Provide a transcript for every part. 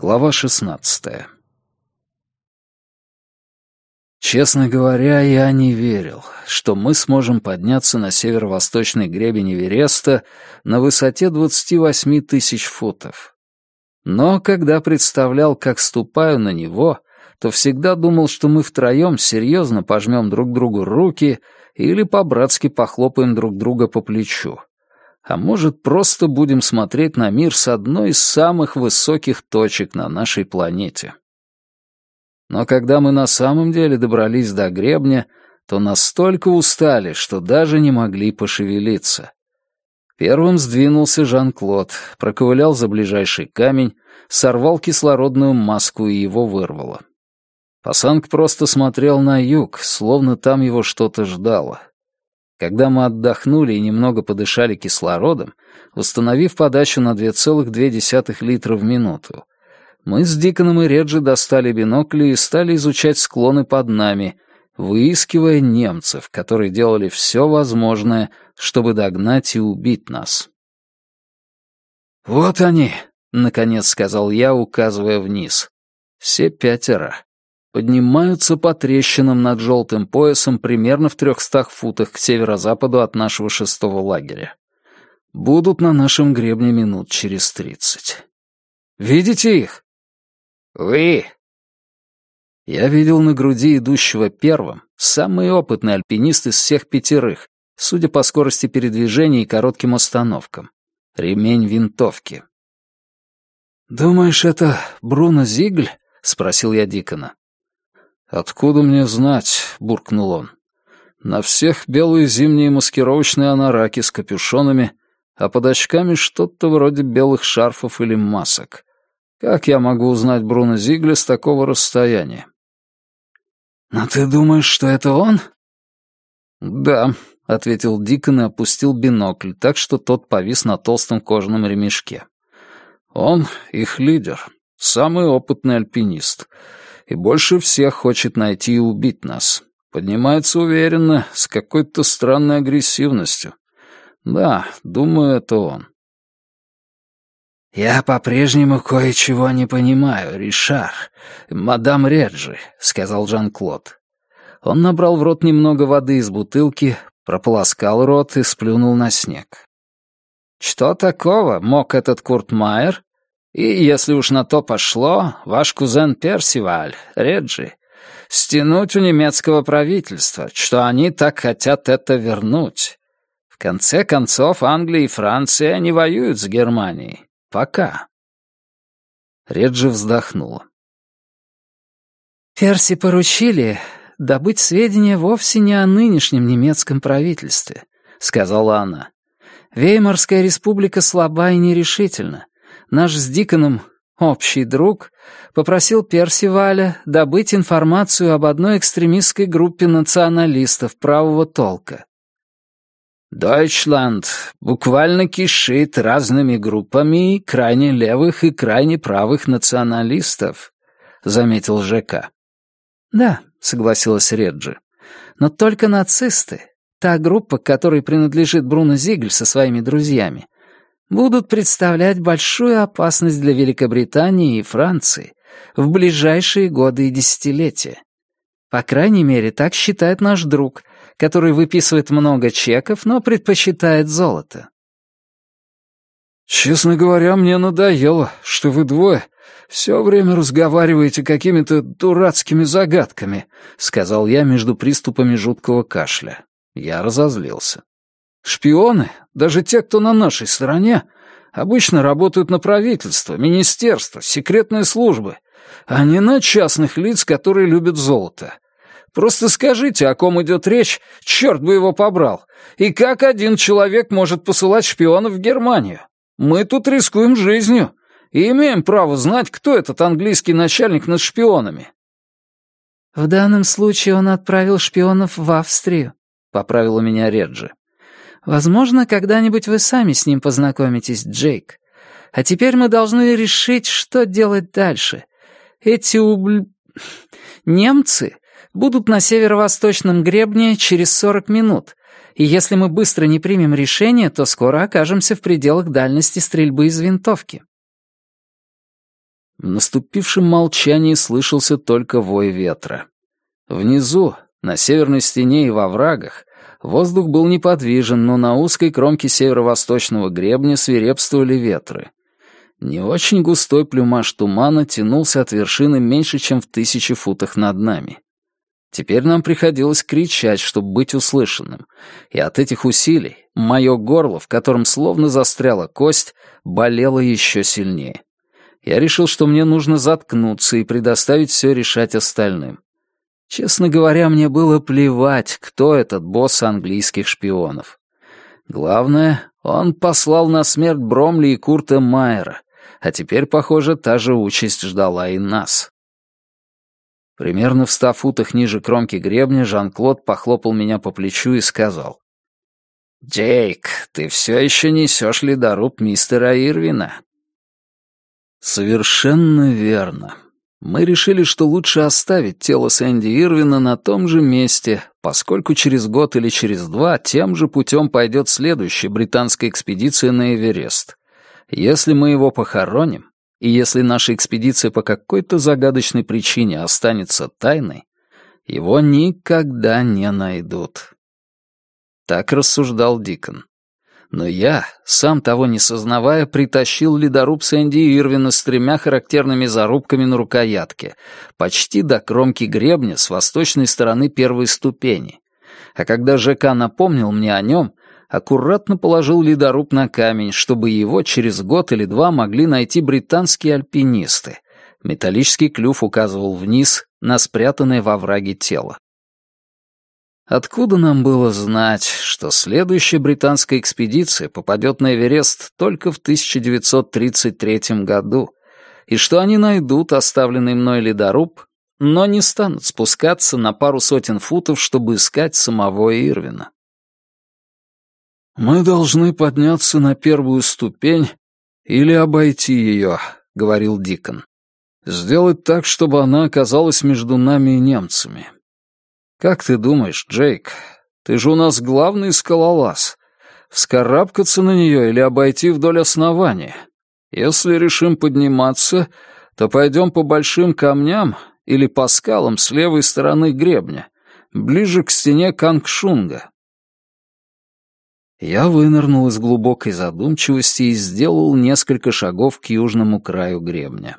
Глава шестнадцатая Честно говоря, я не верил, что мы сможем подняться на северо-восточный гребень Эвереста на высоте 28 тысяч футов. Но когда представлял, как ступаю на него, то всегда думал, что мы втроем серьезно пожмем друг другу руки или по-братски похлопаем друг друга по плечу а может, просто будем смотреть на мир с одной из самых высоких точек на нашей планете. Но когда мы на самом деле добрались до гребня, то настолько устали, что даже не могли пошевелиться. Первым сдвинулся Жан-Клод, проковылял за ближайший камень, сорвал кислородную маску и его вырвало. Пасанг просто смотрел на юг, словно там его что-то ждало. Когда мы отдохнули и немного подышали кислородом, установив подачу на 2,2 литра в минуту, мы с Диконом и Реджи достали бинокли и стали изучать склоны под нами, выискивая немцев, которые делали все возможное, чтобы догнать и убить нас. «Вот они», — наконец сказал я, указывая вниз. «Все пятеро поднимаются по трещинам над желтым поясом примерно в трехстах футах к северо-западу от нашего шестого лагеря. Будут на нашем гребне минут через тридцать. Видите их? Вы. Я видел на груди идущего первым самый опытный альпинист из всех пятерых, судя по скорости передвижения и коротким остановкам. Ремень винтовки. «Думаешь, это Бруно Зигль?» — спросил я Дикона. «Откуда мне знать?» — буркнул он. «На всех белые зимние маскировочные анараки с капюшонами, а под очками что-то вроде белых шарфов или масок. Как я могу узнать Бруно Зигля с такого расстояния?» «Но ты думаешь, что это он?» «Да», — ответил Дикон и опустил бинокль, так что тот повис на толстом кожаном ремешке. «Он их лидер, самый опытный альпинист» и больше всех хочет найти и убить нас. Поднимается уверенно, с какой-то странной агрессивностью. Да, думаю, это он. «Я по-прежнему кое-чего не понимаю, Ришар. Мадам Реджи», — сказал Жан-Клод. Он набрал в рот немного воды из бутылки, прополоскал рот и сплюнул на снег. «Что такого мог этот Курт Майер и, если уж на то пошло, ваш кузен Персиваль, Реджи, стянуть у немецкого правительства, что они так хотят это вернуть. В конце концов, Англия и Франция не воюют с Германией. Пока. Реджи вздохнула. Перси поручили добыть сведения вовсе не о нынешнем немецком правительстве, сказала она. Веймарская республика слаба и нерешительна наш с Диконом общий друг попросил Персиваля добыть информацию об одной экстремистской группе националистов правого толка. «Дойчланд буквально кишит разными группами крайне левых и крайне правых националистов», — заметил ЖК. «Да», — согласилась Реджи, — «но только нацисты, та группа, которой принадлежит Бруно Зигль со своими друзьями, будут представлять большую опасность для Великобритании и Франции в ближайшие годы и десятилетия. По крайней мере, так считает наш друг, который выписывает много чеков, но предпочитает золото. «Честно говоря, мне надоело, что вы двое все время разговариваете какими-то дурацкими загадками», — сказал я между приступами жуткого кашля. Я разозлился. Шпионы, даже те, кто на нашей стороне, обычно работают на правительство, министерство, секретные службы, а не на частных лиц, которые любят золото. Просто скажите, о ком идет речь, черт бы его побрал, и как один человек может посылать шпионов в Германию? Мы тут рискуем жизнью и имеем право знать, кто этот английский начальник над шпионами». «В данном случае он отправил шпионов в Австрию», — поправила меня Реджи. Возможно, когда-нибудь вы сами с ним познакомитесь, Джейк. А теперь мы должны решить, что делать дальше. Эти убл... немцы будут на северо-восточном гребне через 40 минут, И если мы быстро не примем решение, то скоро окажемся в пределах дальности стрельбы из винтовки». В наступившем молчании слышался только вой ветра. Внизу, на северной стене и во врагах, воздух был неподвижен, но на узкой кромке северо-восточного гребня свирепствовали ветры. Не очень густой плюмаж тумана тянулся от вершины меньше, чем в тысячи футах над нами. Теперь нам приходилось кричать, чтобы быть услышанным, и от этих усилий мое горло, в котором словно застряла кость, болело еще сильнее. Я решил, что мне нужно заткнуться и предоставить все решать остальным. Честно говоря, мне было плевать, кто этот босс английских шпионов. Главное, он послал на смерть Бромли и Курта Майера, а теперь, похоже, та же участь ждала и нас. Примерно в ста футах ниже кромки гребня Жан-Клод похлопал меня по плечу и сказал. «Джейк, ты все еще несешь ледоруб мистера Ирвина?» «Совершенно верно. Мы решили, что лучше оставить тело Сэнди Ирвина на том же месте, поскольку через год или через два тем же путем пойдет следующая британская экспедиция на Эверест. Если мы его похороним, и если наша экспедиция по какой-то загадочной причине останется тайной, его никогда не найдут. Так рассуждал Дикон. Но я, сам того не сознавая, притащил ледоруб Сэнди Ирвина с тремя характерными зарубками на рукоятке, почти до кромки гребня с восточной стороны первой ступени. А когда ЖК напомнил мне о нем, аккуратно положил ледоруб на камень, чтобы его через год или два могли найти британские альпинисты. Металлический клюв указывал вниз на спрятанное во враге тело. Откуда нам было знать, что следующая британская экспедиция попадет на Эверест только в 1933 году, и что они найдут оставленный мной ледоруб, но не станут спускаться на пару сотен футов, чтобы искать самого Ирвина? «Мы должны подняться на первую ступень или обойти ее», — говорил Дикон. «Сделать так, чтобы она оказалась между нами и немцами. «Как ты думаешь, Джейк, ты же у нас главный скалолаз. Вскарабкаться на нее или обойти вдоль основания? Если решим подниматься, то пойдем по большим камням или по скалам с левой стороны гребня, ближе к стене Кангшунга». Я вынырнул из глубокой задумчивости и сделал несколько шагов к южному краю гребня.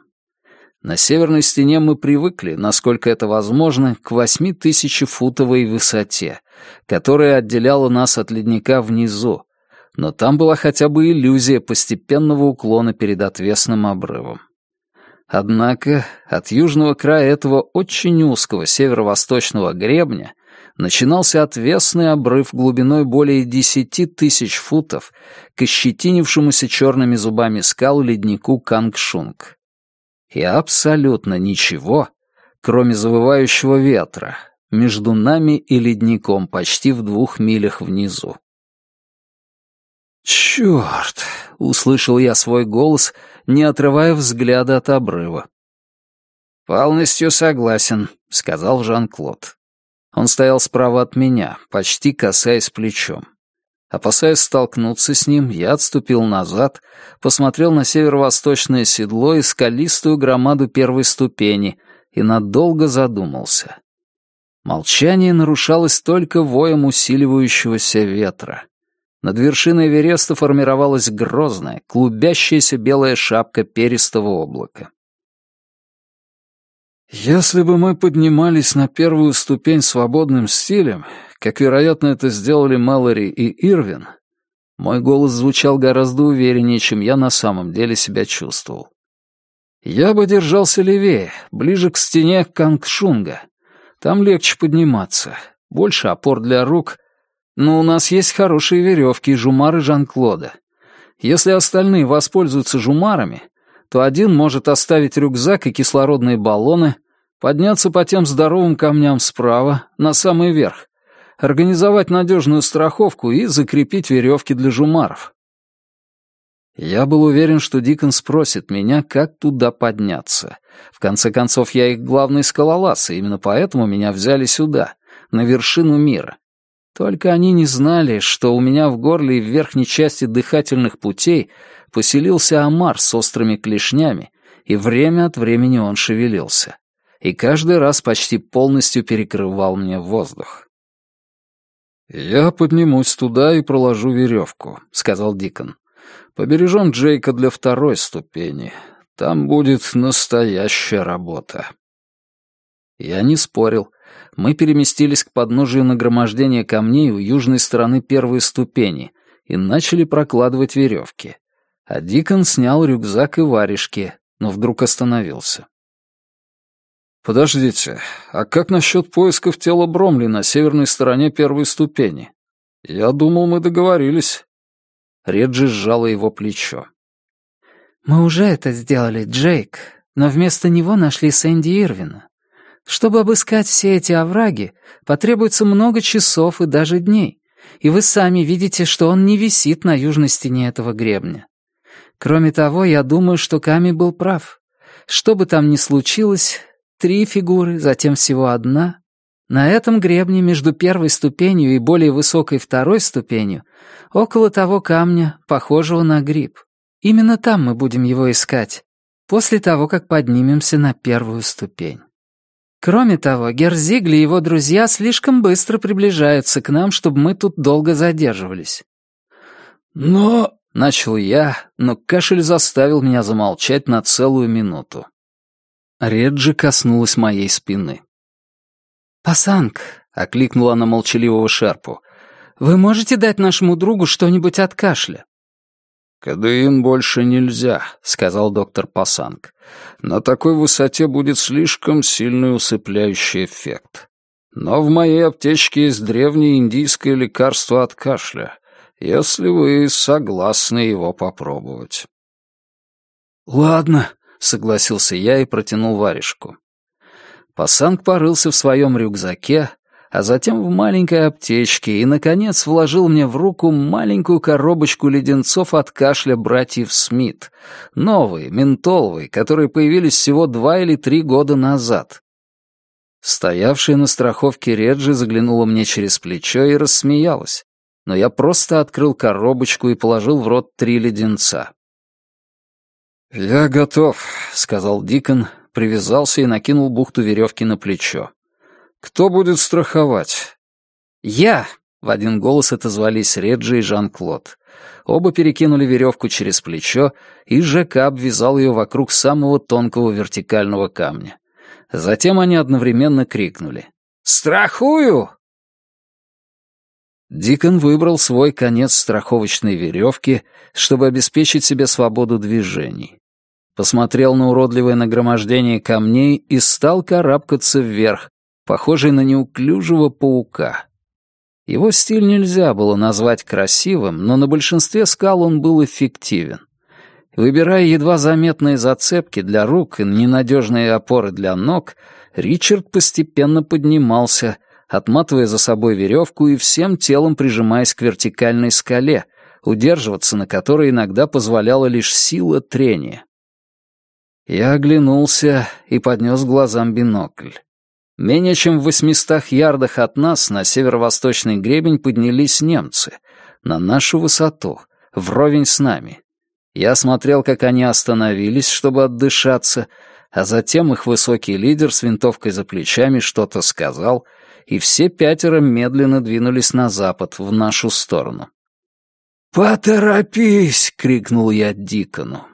На северной стене мы привыкли, насколько это возможно, к восьмитысячефутовой высоте, которая отделяла нас от ледника внизу, но там была хотя бы иллюзия постепенного уклона перед отвесным обрывом. Однако от южного края этого очень узкого северо-восточного гребня начинался отвесный обрыв глубиной более десяти тысяч футов к ощетинившемуся черными зубами скал леднику Кангшунг и абсолютно ничего, кроме завывающего ветра, между нами и ледником почти в двух милях внизу. «Чёрт!» — услышал я свой голос, не отрывая взгляда от обрыва. «Полностью согласен», — сказал Жан-Клод. Он стоял справа от меня, почти касаясь плечом. Опасаясь столкнуться с ним, я отступил назад, посмотрел на северо-восточное седло и скалистую громаду первой ступени и надолго задумался. Молчание нарушалось только воем усиливающегося ветра. Над вершиной Эвереста формировалась грозная, клубящаяся белая шапка перистого облака. «Если бы мы поднимались на первую ступень свободным стилем, как, вероятно, это сделали Мэлори и Ирвин, мой голос звучал гораздо увереннее, чем я на самом деле себя чувствовал. Я бы держался левее, ближе к стене Кангшунга. Там легче подниматься, больше опор для рук, но у нас есть хорошие веревки и жумары Жан-Клода. Если остальные воспользуются жумарами, то один может оставить рюкзак и кислородные баллоны, подняться по тем здоровым камням справа, на самый верх, организовать надежную страховку и закрепить веревки для жумаров. Я был уверен, что Дикон спросит меня, как туда подняться. В конце концов, я их главный скалолаз, и именно поэтому меня взяли сюда, на вершину мира. Только они не знали, что у меня в горле и в верхней части дыхательных путей поселился омар с острыми клешнями, и время от времени он шевелился. И каждый раз почти полностью перекрывал мне воздух. «Я поднимусь туда и проложу веревку», — сказал Дикон. «Побережем Джейка для второй ступени. Там будет настоящая работа». Я не спорил. Мы переместились к подножию нагромождения камней у южной стороны первой ступени и начали прокладывать веревки. А Дикон снял рюкзак и варежки, но вдруг остановился. «Подождите, а как насчет поисков тела Бромли на северной стороне первой ступени? Я думал, мы договорились». Реджи сжала его плечо. «Мы уже это сделали, Джейк, но вместо него нашли Сэнди Ирвина. Чтобы обыскать все эти овраги, потребуется много часов и даже дней, и вы сами видите, что он не висит на южной стене этого гребня. Кроме того, я думаю, что Ками был прав. Что бы там ни случилось, Три фигуры, затем всего одна. На этом гребне между первой ступенью и более высокой второй ступенью, около того камня, похожего на гриб. Именно там мы будем его искать, после того, как поднимемся на первую ступень. Кроме того, Герзигли и его друзья слишком быстро приближаются к нам, чтобы мы тут долго задерживались. «Но...» — начал я, но кашель заставил меня замолчать на целую минуту. Реджи коснулась моей спины. «Пасанг», — окликнула она молчаливого шерпу, — «вы можете дать нашему другу что-нибудь от кашля?» «Кадеин больше нельзя», — сказал доктор Пасанг. «На такой высоте будет слишком сильный усыпляющий эффект. Но в моей аптечке есть древнее индийское лекарство от кашля, если вы согласны его попробовать». «Ладно», — согласился я и протянул варежку. Пасанг порылся в своем рюкзаке, а затем в маленькой аптечке и, наконец, вложил мне в руку маленькую коробочку леденцов от кашля братьев Смит, новые, ментоловые, которые появились всего два или три года назад. Стоявшая на страховке Реджи заглянула мне через плечо и рассмеялась, но я просто открыл коробочку и положил в рот три леденца. «Я готов», — сказал Дикон, привязался и накинул бухту веревки на плечо. «Кто будет страховать?» «Я!» — в один голос отозвались Реджи и Жан-Клод. Оба перекинули веревку через плечо, и ЖК обвязал ее вокруг самого тонкого вертикального камня. Затем они одновременно крикнули. «Страхую!» Дикон выбрал свой конец страховочной веревки, чтобы обеспечить себе свободу движений посмотрел на уродливое нагромождение камней и стал карабкаться вверх, похожий на неуклюжего паука. Его стиль нельзя было назвать красивым, но на большинстве скал он был эффективен. Выбирая едва заметные зацепки для рук и ненадежные опоры для ног, Ричард постепенно поднимался, отматывая за собой веревку и всем телом прижимаясь к вертикальной скале, удерживаться на которой иногда позволяла лишь сила трения. Я оглянулся и поднес глазам бинокль. Менее чем в восьмистах ярдах от нас на северо-восточный гребень поднялись немцы, на нашу высоту, вровень с нами. Я смотрел, как они остановились, чтобы отдышаться, а затем их высокий лидер с винтовкой за плечами что-то сказал, и все пятеро медленно двинулись на запад, в нашу сторону. «Поторопись!» — крикнул я Дикону.